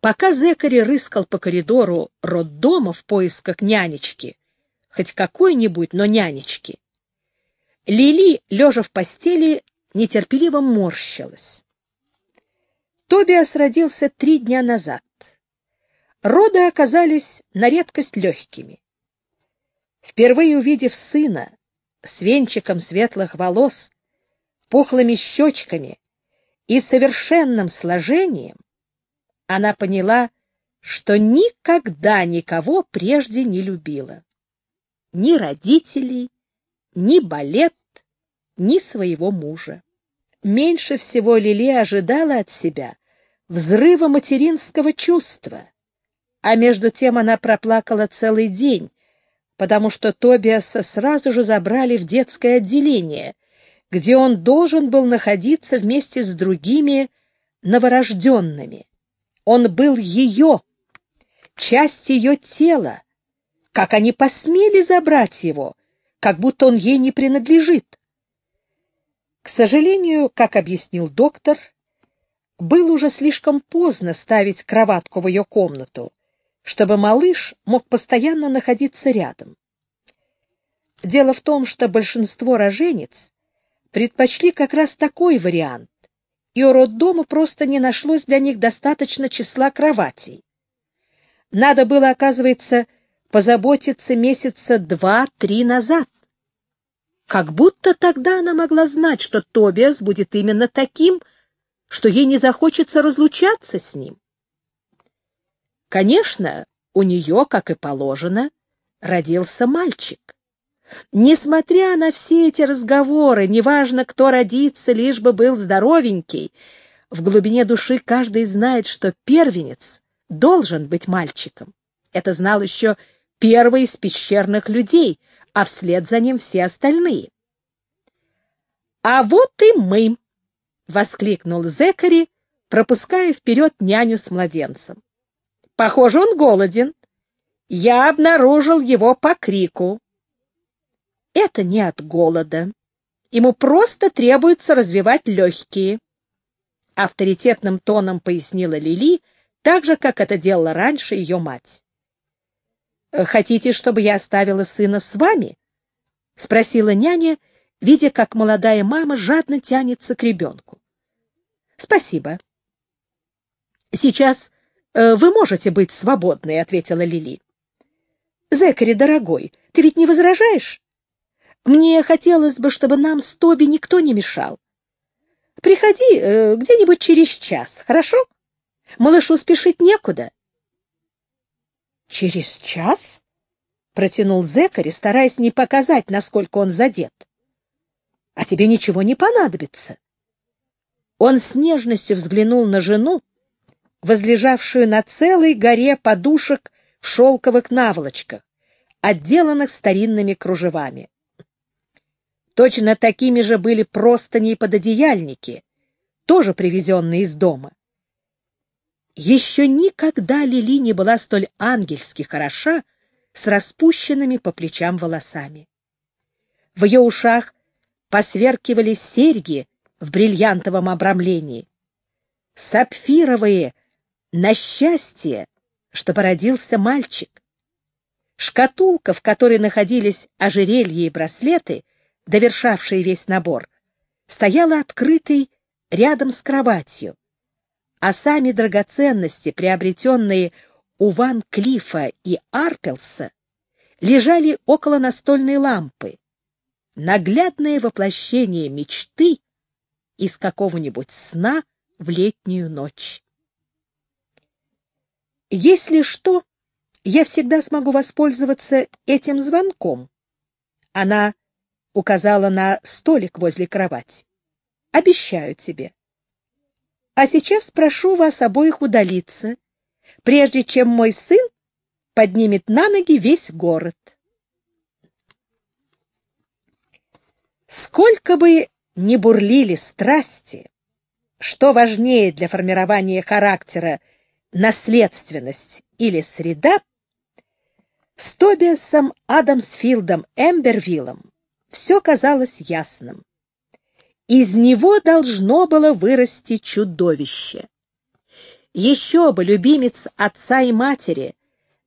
Пока Зекари рыскал по коридору роддома в поисках нянечки, хоть какой-нибудь, но нянечки, Лили, лежа в постели, нетерпеливо морщилась. Тобиас родился три дня назад. Роды оказались на редкость легкими. Впервые увидев сына с венчиком светлых волос, пухлыми щечками и совершенным сложением, она поняла, что никогда никого прежде не любила. Ни родителей, ни балет, ни своего мужа. Меньше всего Лили ожидала от себя взрыва материнского чувства, а между тем она проплакала целый день, потому что Тобиаса сразу же забрали в детское отделение, где он должен был находиться вместе с другими новорожденными. Он был ее, часть ее тела. Как они посмели забрать его, как будто он ей не принадлежит? К сожалению, как объяснил доктор, было уже слишком поздно ставить кроватку в ее комнату, чтобы малыш мог постоянно находиться рядом. Дело в том, что большинство роженец предпочли как раз такой вариант, и у роддома просто не нашлось для них достаточно числа кроватей. Надо было, оказывается, позаботиться месяца два-три назад. Как будто тогда она могла знать, что Тобиас будет именно таким, что ей не захочется разлучаться с ним. Конечно, у нее, как и положено, родился мальчик. Несмотря на все эти разговоры, неважно, кто родится, лишь бы был здоровенький, в глубине души каждый знает, что первенец должен быть мальчиком. Это знал еще первый из пещерных людей, а вслед за ним все остальные. «А вот и мы!» — воскликнул Зекари, пропуская вперед няню с младенцем. «Похоже, он голоден. Я обнаружил его по крику». «Это не от голода. Ему просто требуется развивать легкие», — авторитетным тоном пояснила Лили, так же, как это делала раньше ее мать. «Хотите, чтобы я оставила сына с вами?» — спросила няня, видя, как молодая мама жадно тянется к ребенку. «Спасибо». «Сейчас э, вы можете быть свободны», — ответила Лили. «Зекари, дорогой, ты ведь не возражаешь? Мне хотелось бы, чтобы нам с Тоби никто не мешал. Приходи э, где-нибудь через час, хорошо? Малышу спешить некуда». «Через час?» — протянул Зекари, стараясь не показать, насколько он задет. «А тебе ничего не понадобится». Он с нежностью взглянул на жену, возлежавшую на целой горе подушек в шелковых наволочках, отделанных старинными кружевами. Точно такими же были простыни и пододеяльники, тоже привезенные из дома. Еще никогда Лили не была столь ангельски хороша с распущенными по плечам волосами. В ее ушах посверкивали серьги в бриллиантовом обрамлении. Сапфировые на счастье, что породился мальчик. Шкатулка, в которой находились ожерелья и браслеты, довершавшие весь набор, стояла открытой рядом с кроватью а сами драгоценности, приобретенные у Ван Клифа и Арпелса, лежали около настольной лампы. Наглядное воплощение мечты из какого-нибудь сна в летнюю ночь. Если что, я всегда смогу воспользоваться этим звонком. Она указала на столик возле кровати. Обещаю тебе. А сейчас прошу вас обоих удалиться, прежде чем мой сын поднимет на ноги весь город. Сколько бы ни бурлили страсти, что важнее для формирования характера наследственность или среда, с Тобиасом Адамсфилдом Эмбервиллом все казалось ясным. Из него должно было вырасти чудовище. Еще бы, любимец отца и матери,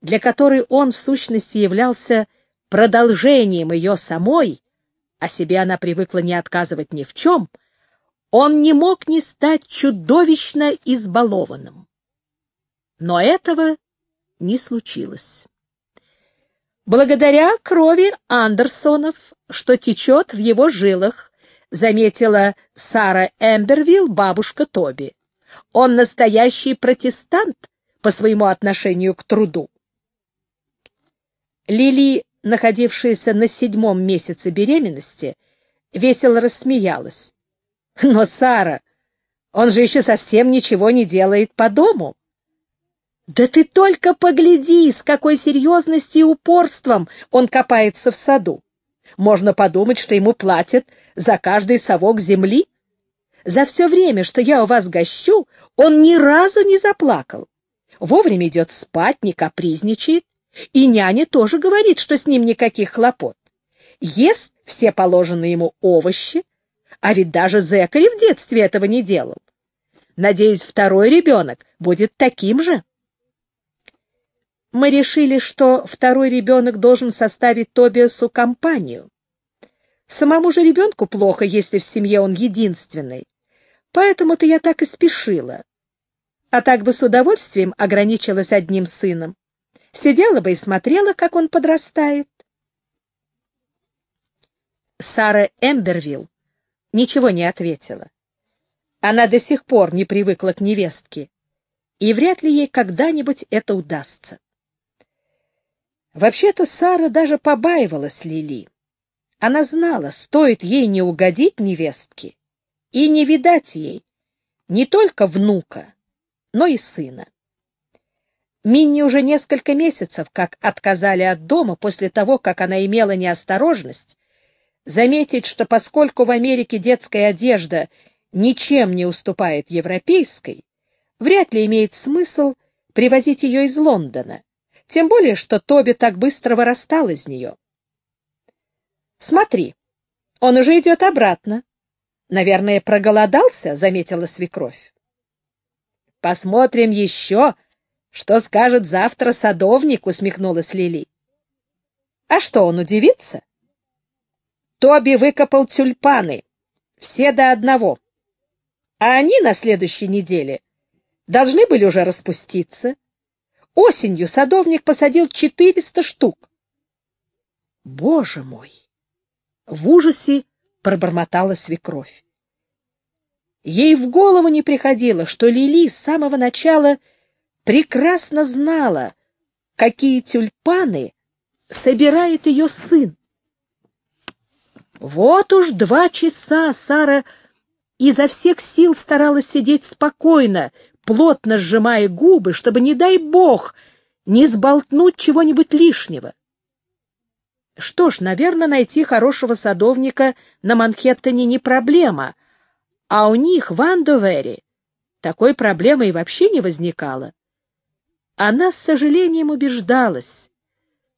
для которой он в сущности являлся продолжением ее самой, а себе она привыкла не отказывать ни в чем, он не мог не стать чудовищно избалованным. Но этого не случилось. Благодаря крови Андерсонов, что течет в его жилах, заметила Сара Эмбервилл, бабушка Тоби. Он настоящий протестант по своему отношению к труду. Лили, находившаяся на седьмом месяце беременности, весело рассмеялась. «Но, Сара, он же еще совсем ничего не делает по дому». «Да ты только погляди, с какой серьезностью и упорством он копается в саду. Можно подумать, что ему платят за каждый совок земли. За все время, что я у вас гощу, он ни разу не заплакал. Вовремя идет спать, не капризничает. И няня тоже говорит, что с ним никаких хлопот. Ест все положенные ему овощи, а ведь даже Зекари в детстве этого не делал. Надеюсь, второй ребенок будет таким же. Мы решили, что второй ребенок должен составить Тобиасу компанию. Самому же ребенку плохо, если в семье он единственный. Поэтому-то я так и спешила. А так бы с удовольствием ограничилась одним сыном. Сидела бы и смотрела, как он подрастает. Сара Эмбервилл ничего не ответила. Она до сих пор не привыкла к невестке, и вряд ли ей когда-нибудь это удастся. Вообще-то Сара даже побаивалась Лили. Она знала, стоит ей не угодить невестке и не видать ей не только внука, но и сына. Минни уже несколько месяцев как отказали от дома после того, как она имела неосторожность заметить, что поскольку в Америке детская одежда ничем не уступает европейской, вряд ли имеет смысл привозить ее из Лондона, тем более, что Тоби так быстро вырастал из нее. «Смотри, он уже идет обратно. Наверное, проголодался», — заметила свекровь. «Посмотрим еще», что скажет завтра садовник, усмехнулась Лили. А что, он удивится? Тоби выкопал тюльпаны, все до одного. А они на следующей неделе должны были уже распуститься. Осенью садовник посадил 400 штук. Боже мой! В ужасе пробормотала свекровь. Ей в голову не приходило, что Лили с самого начала прекрасно знала, какие тюльпаны собирает ее сын. Вот уж два часа Сара изо всех сил старалась сидеть спокойно, плотно сжимая губы, чтобы, не дай бог, не сболтнуть чего-нибудь лишнего. Что ж, наверное, найти хорошего садовника на Манхэттене не проблема, а у них в Андовере такой проблемы и вообще не возникало она с сожалением убеждалась,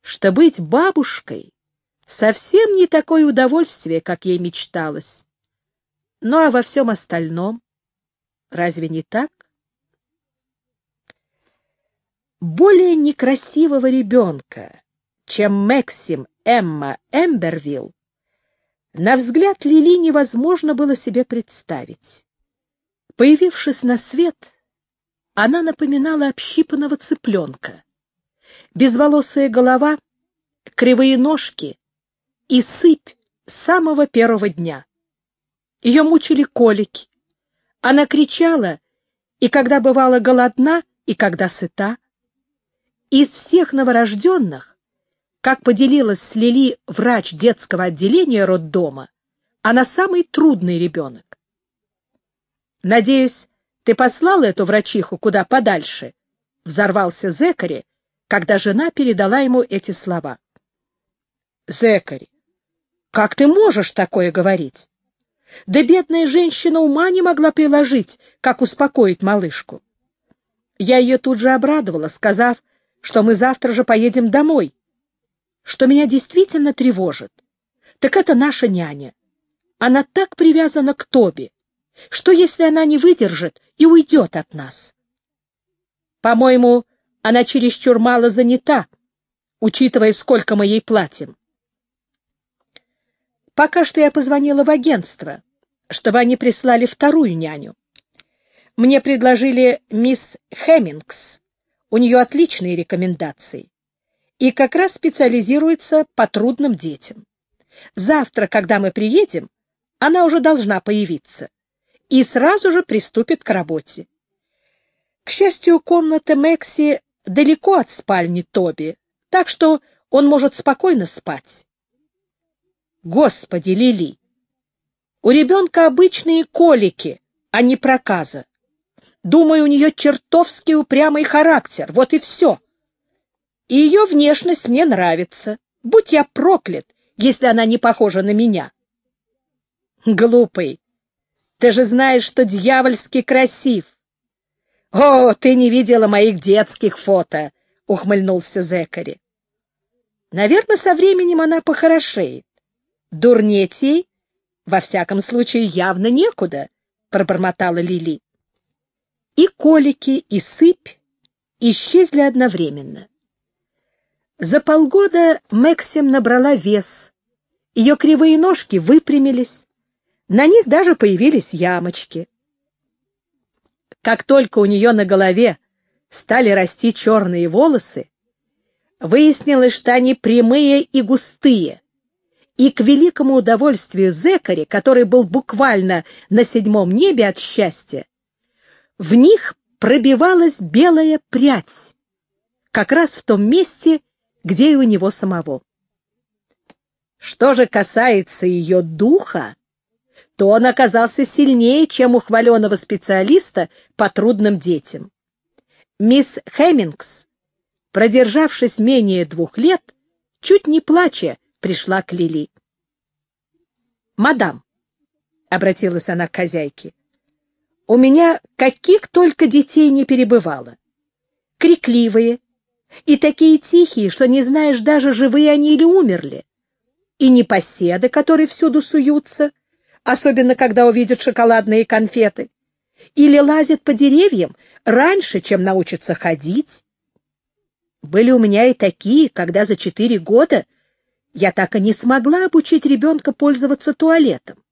что быть бабушкой совсем не такое удовольствие, как ей мечталось. Ну а во всем остальном разве не так? Более некрасивого ребенка, чем Максим Эмма Эмбервилл, на взгляд Лили невозможно было себе представить. Появившись на свет, она напоминала общипанного цыпленка. Безволосая голова, кривые ножки и сыпь с самого первого дня. Ее мучили колики. Она кричала, и когда бывала голодна, и когда сыта. Из всех новорожденных, как поделилась с Лили врач детского отделения роддома, она самый трудный ребенок. Надеюсь, ты послал эту врачиху куда подальше? — взорвался Зекари, когда жена передала ему эти слова. — Зекари, как ты можешь такое говорить? Да бедная женщина ума не могла приложить, как успокоить малышку. Я ее тут же обрадовала, сказав, что мы завтра же поедем домой. Что меня действительно тревожит, так это наша няня. Она так привязана к Тоби. Что, если она не выдержит и уйдет от нас? По-моему, она чересчур мало занята, учитывая, сколько мы ей платим. Пока что я позвонила в агентство, чтобы они прислали вторую няню. Мне предложили мисс Хеммингс. У нее отличные рекомендации. И как раз специализируется по трудным детям. Завтра, когда мы приедем, она уже должна появиться. И сразу же приступит к работе. К счастью, комната Мэкси далеко от спальни Тоби, так что он может спокойно спать. Господи, Лили! У ребенка обычные колики, а не проказа. Думаю, у нее чертовски упрямый характер, вот и все. И ее внешность мне нравится. Будь я проклят, если она не похожа на меня. Глупый, ты же знаешь, что дьявольски красив. О, ты не видела моих детских фото, ухмыльнулся Зекари. Наверное, со временем она похорошеет. Дурнеть ей, во всяком случае, явно некуда, пробормотала Лили. И колики, и сыпь исчезли одновременно. За полгода Максим набрала вес. Ее кривые ножки выпрямились. На них даже появились ямочки. Как только у нее на голове стали расти черные волосы, выяснилось, что они прямые и густые. И к великому удовольствию Зекари, который был буквально на седьмом небе от счастья, в них пробивалась белая прядь, как раз в том месте, где и у него самого. Что же касается ее духа, то он оказался сильнее, чем у хваленого специалиста по трудным детям. Мисс Хеммингс, продержавшись менее двух лет, чуть не плача, пришла к Лили. «Мадам», — обратилась она к хозяйке, — «у меня каких только детей не перебывало. Крикливые, и такие тихие, что не знаешь даже, живые они или умерли. И непоседы, которые всюду суются, особенно когда увидят шоколадные конфеты, или лазят по деревьям раньше, чем научатся ходить. Были у меня и такие, когда за четыре года я так и не смогла обучить ребенка пользоваться туалетом.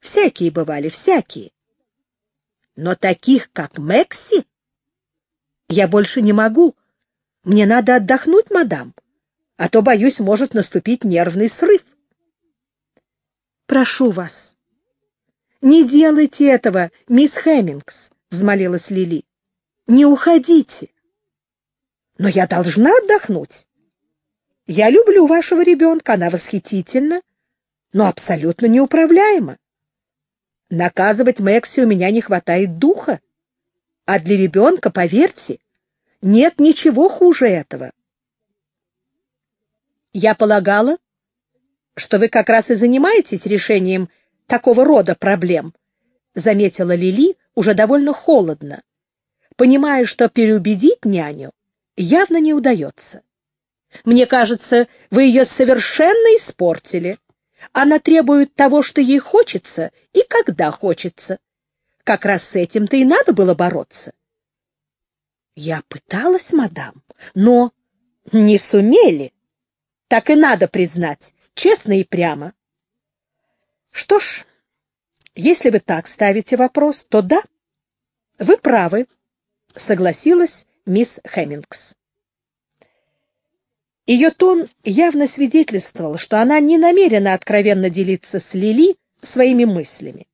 Всякие бывали, всякие. Но таких, как Мэкси, я больше не могу, мне надо отдохнуть, мадам, а то, боюсь, может наступить нервный срыв. Прошу вас. Не делайте этого, мисс Хэммингс, взмолилась Лили. Не уходите. Но я должна отдохнуть. Я люблю вашего ребенка, она восхитительна, но абсолютно неуправляема. Наказывать Мэкси у меня не хватает духа. А для ребенка, поверьте, нет ничего хуже этого. Я полагала, что вы как раз и занимаетесь решением такого рода проблем, заметила Лили уже довольно холодно, понимая, что переубедить няню явно не удается. Мне кажется, вы ее совершенно испортили. Она требует того, что ей хочется и когда хочется. Как раз с этим-то и надо было бороться. Я пыталась, мадам, но не сумели. Так и надо признать, честно и прямо. Что ж, если вы так ставите вопрос, то да, вы правы, согласилась мисс Хэммингс. Ее тон явно свидетельствовал, что она не намерена откровенно делиться с Лили своими мыслями.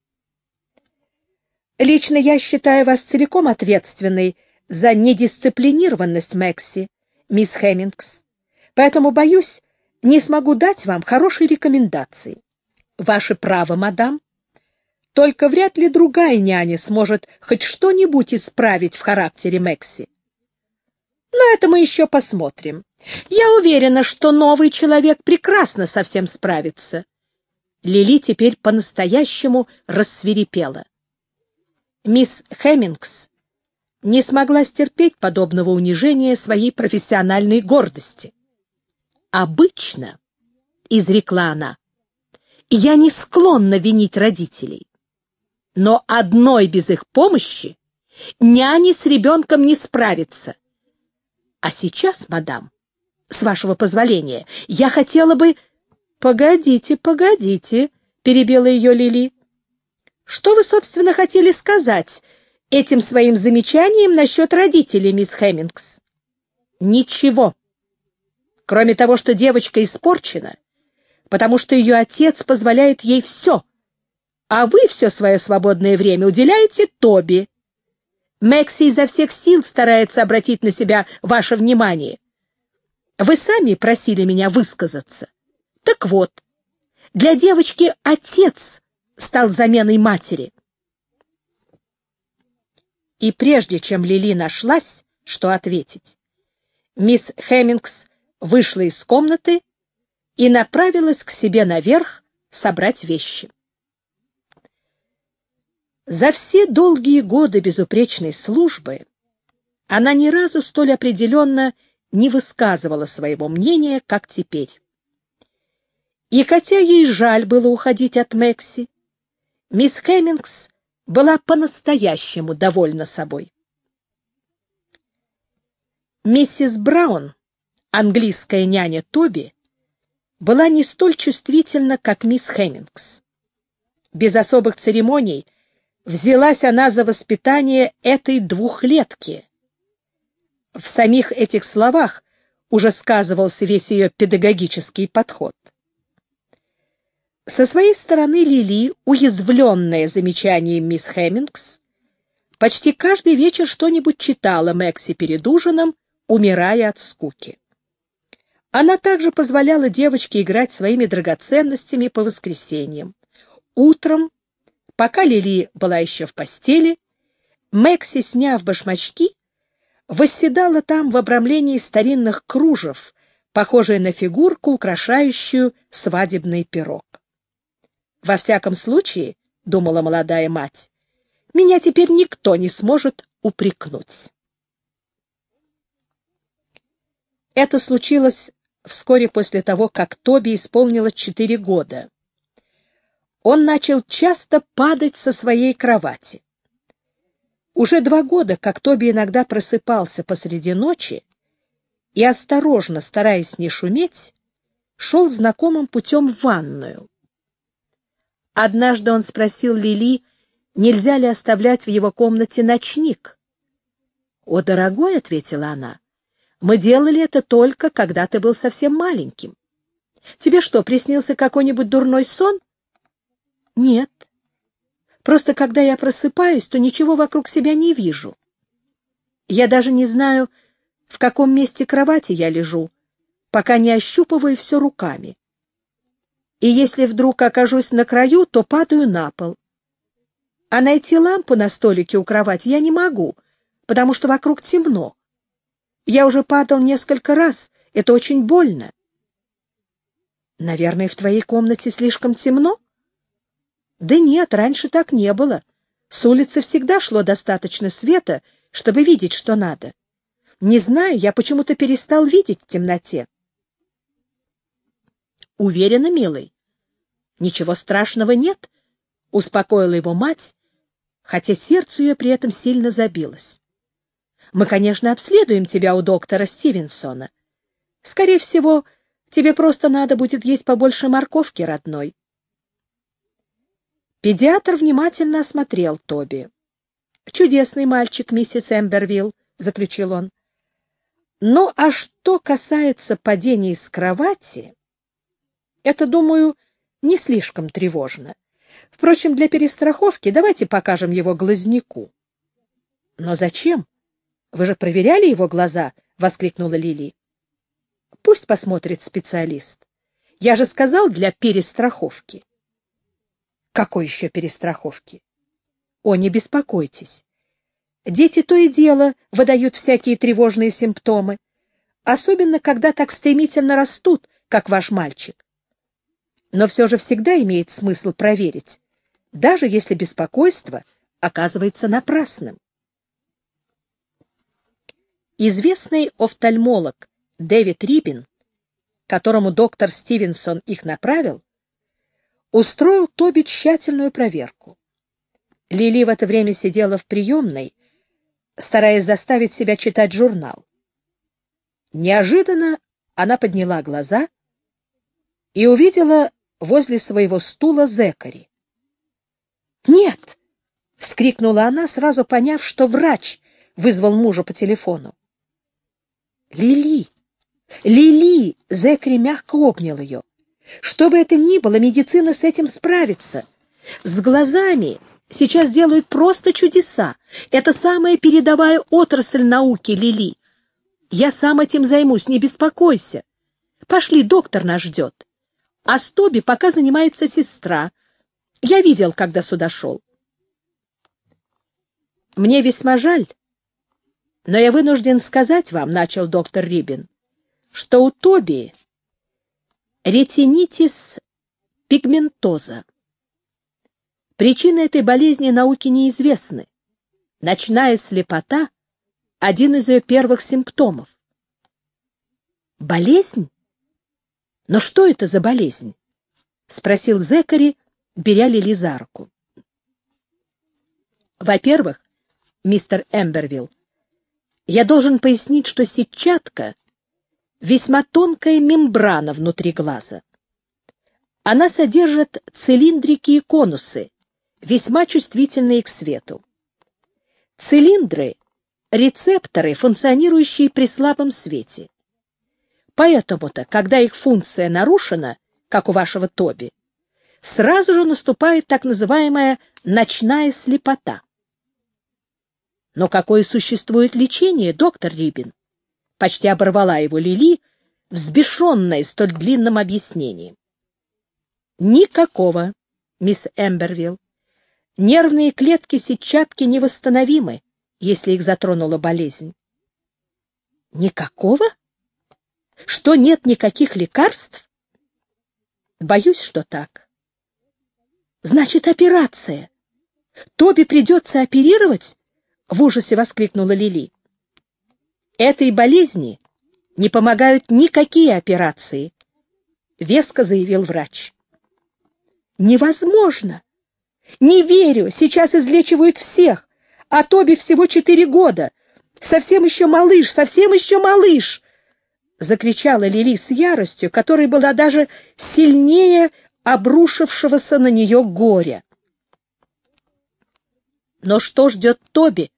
Лично я считаю вас целиком ответственной за недисциплинированность Мэкси, мисс Хэммингс, поэтому, боюсь, не смогу дать вам хорошей рекомендации. Ваше право, мадам. Только вряд ли другая няня сможет хоть что-нибудь исправить в характере Мэкси. Но это мы еще посмотрим. Я уверена, что новый человек прекрасно со всем справится. Лили теперь по-настоящему рассверепела. Мисс Хэммингс не смогла стерпеть подобного унижения своей профессиональной гордости. «Обычно», — изрекла она, — «я не склонна винить родителей, но одной без их помощи Няни с ребенком не справится. А сейчас, мадам, с вашего позволения, я хотела бы... — Погодите, погодите, — перебила ее Лили. — Что вы, собственно, хотели сказать этим своим замечанием насчет родителей, мисс Хэммингс? — Ничего. Кроме того, что девочка испорчена, потому что ее отец позволяет ей все, а вы все свое свободное время уделяете Тоби. Мэкси изо всех сил старается обратить на себя ваше внимание. Вы сами просили меня высказаться. Так вот, для девочки отец стал заменой матери. И прежде чем Лили нашлась, что ответить, мисс Хеммингс вышла из комнаты и направилась к себе наверх собрать вещи. За все долгие годы безупречной службы она ни разу столь определенно не высказывала своего мнения, как теперь. И хотя ей жаль было уходить от Мэкси, мисс Хэммингс была по-настоящему довольна собой. Миссис Браун, английская няня Тоби, была не столь чувствительна, как мисс Хэммингс. Без особых церемоний — взялась она за воспитание этой двухлетки. В самих этих словах уже сказывался весь ее педагогический подход. Со своей стороны Лили, уязвленная замечанием мисс Хэммингс, почти каждый вечер что-нибудь читала Мэкси перед ужином, умирая от скуки. Она также позволяла девочке играть своими драгоценностями по воскресеньям. Утром Пока Лили была еще в постели, Мэкси, сняв башмачки, восседала там в обрамлении старинных кружев, похожей на фигурку, украшающую свадебный пирог. «Во всяком случае, — думала молодая мать, — меня теперь никто не сможет упрекнуть». Это случилось вскоре после того, как Тоби исполнилось четыре года он начал часто падать со своей кровати. Уже два года, как Тоби иногда просыпался посреди ночи и, осторожно, стараясь не шуметь, шел знакомым путем в ванную. Однажды он спросил Лили, нельзя ли оставлять в его комнате ночник. «О, дорогой», — ответила она, — «мы делали это только, когда ты был совсем маленьким. Тебе что, приснился какой-нибудь дурной сон?» Нет. Просто когда я просыпаюсь, то ничего вокруг себя не вижу. Я даже не знаю, в каком месте кровати я лежу, пока не ощупываю все руками. И если вдруг окажусь на краю, то падаю на пол. А найти лампу на столике у кровати я не могу, потому что вокруг темно. Я уже падал несколько раз, это очень больно. Наверное, в твоей комнате слишком темно? Да нет, раньше так не было. С улицы всегда шло достаточно света, чтобы видеть, что надо. Не знаю, я почему-то перестал видеть в темноте. Уверена, милый? Ничего страшного нет, — успокоила его мать, хотя сердце ее при этом сильно забилось. Мы, конечно, обследуем тебя у доктора Стивенсона. Скорее всего, тебе просто надо будет есть побольше морковки родной. Педиатр внимательно осмотрел Тоби. «Чудесный мальчик, миссис Эмбервилл», — заключил он. «Ну, а что касается падений с кровати, это, думаю, не слишком тревожно. Впрочем, для перестраховки давайте покажем его глазнику». «Но зачем? Вы же проверяли его глаза?» — воскликнула Лили. «Пусть посмотрит специалист. Я же сказал для перестраховки». Какой еще перестраховки? О, не беспокойтесь. Дети то и дело выдают всякие тревожные симптомы, особенно когда так стремительно растут, как ваш мальчик. Но все же всегда имеет смысл проверить, даже если беспокойство оказывается напрасным. Известный офтальмолог Дэвид Рибин, которому доктор Стивенсон их направил, устроил Тоби тщательную проверку. Лили в это время сидела в приемной, стараясь заставить себя читать журнал. Неожиданно она подняла глаза и увидела возле своего стула Зекари. «Нет!» — вскрикнула она, сразу поняв, что врач вызвал мужа по телефону. «Лили! Лили!» — Зекари мягко обнял ее. «Что бы это ни было, медицина с этим справится. С глазами сейчас делают просто чудеса. Это самая передовая отрасль науки, Лили. Я сам этим займусь, не беспокойся. Пошли, доктор нас ждет. А с Тоби пока занимается сестра. Я видел, когда сюда шел. Мне весьма жаль, но я вынужден сказать вам, — начал доктор Рибин, — что у Тоби ретинитис пигментоза. Причины этой болезни науке неизвестны. Ночная слепота — один из ее первых симптомов. «Болезнь? Но что это за болезнь?» — спросил Зекари, беря Лили за руку. «Во-первых, мистер Эмбервилл, я должен пояснить, что сетчатка — весьма тонкая мембрана внутри глаза. Она содержит цилиндрики и конусы, весьма чувствительные к свету. Цилиндры — рецепторы, функционирующие при слабом свете. Поэтому-то, когда их функция нарушена, как у вашего Тоби, сразу же наступает так называемая ночная слепота. Но какое существует лечение, доктор Рибин? Почти оборвала его Лили, взбешенная столь длинным объяснением. Никакого, мисс Эмбервилл. Нервные клетки сетчатки невосстановимы, если их затронула болезнь. Никакого? Что нет никаких лекарств? Боюсь, что так. Значит, операция. Тоби придется оперировать? В ужасе воскликнула Лили. Этой болезни не помогают никакие операции, веско заявил врач. Невозможно. Не верю, сейчас излечивают всех, а Тоби всего четыре года. Совсем еще малыш, совсем еще малыш!» Закричала Лили с яростью, которая была даже сильнее обрушившегося на нее горя. «Но что ждет Тоби?» —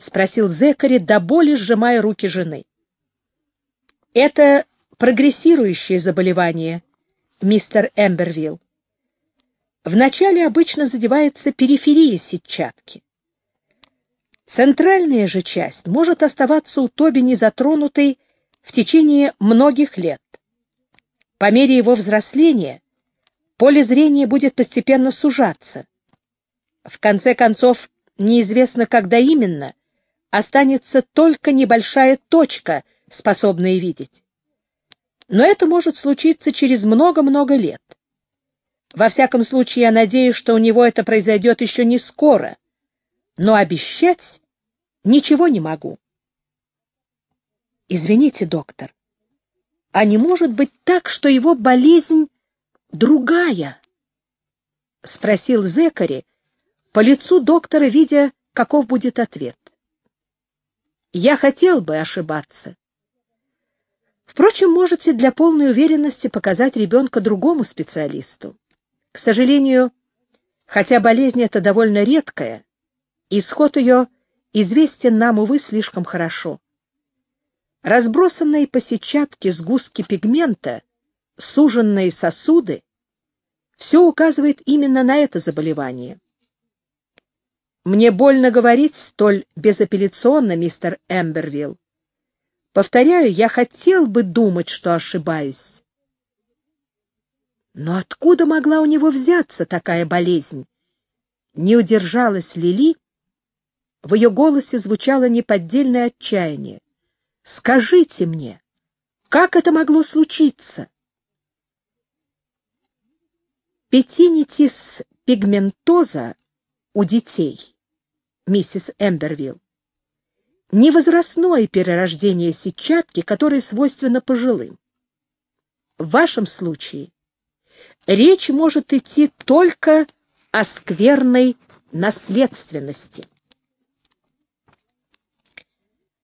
спросил Зекари, до боли сжимая руки жены. «Это прогрессирующее заболевание, мистер Эмбервилл. Вначале обычно задевается периферия сетчатки. Центральная же часть может оставаться у Тоби незатронутой в течение многих лет. По мере его взросления поле зрения будет постепенно сужаться. В конце концов, неизвестно, когда именно, останется только небольшая точка, способная видеть. Но это может случиться через много-много лет. Во всяком случае, я надеюсь, что у него это произойдет еще не скоро, но обещать ничего не могу. Извините, доктор, а не может быть так, что его болезнь другая? — спросил Зекари, по лицу доктора, видя, каков будет ответ. Я хотел бы ошибаться. Впрочем, можете для полной уверенности показать ребенка другому специалисту. К сожалению, хотя болезнь эта довольно редкая, исход ее известен нам, увы, слишком хорошо. Разбросанные по сетчатке сгустки пигмента, суженные сосуды, все указывает именно на это заболевание. Мне больно говорить столь безапелляционно, мистер Эмбервилл. Повторяю, я хотел бы думать, что ошибаюсь. Но откуда могла у него взяться такая болезнь? Не удержалась Лили. В ее голосе звучало неподдельное отчаяние. «Скажите мне, как это могло случиться?» Петинитис пигментоза у детей, миссис Эмбервилл, невозрастное перерождение сетчатки, которое свойственно пожилым. В вашем случае речь может идти только о скверной наследственности.